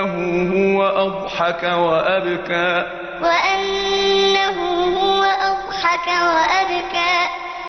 وأنه هو أضحك وأبكى. وأنه هو أضحك وأبكى.